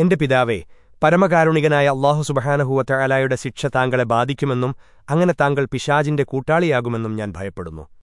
എന്റെ പിതാവേ പരമകാരുണികനായ അള്ളാഹു സുബഹാനഹുവറ്റ അലായുടെ ശിക്ഷ താങ്കളെ ബാധിക്കുമെന്നും അങ്ങനെ താങ്കൾ പിശാജിന്റെ കൂട്ടാളിയാകുമെന്നും ഞാൻ ഭയപ്പെടുന്നു.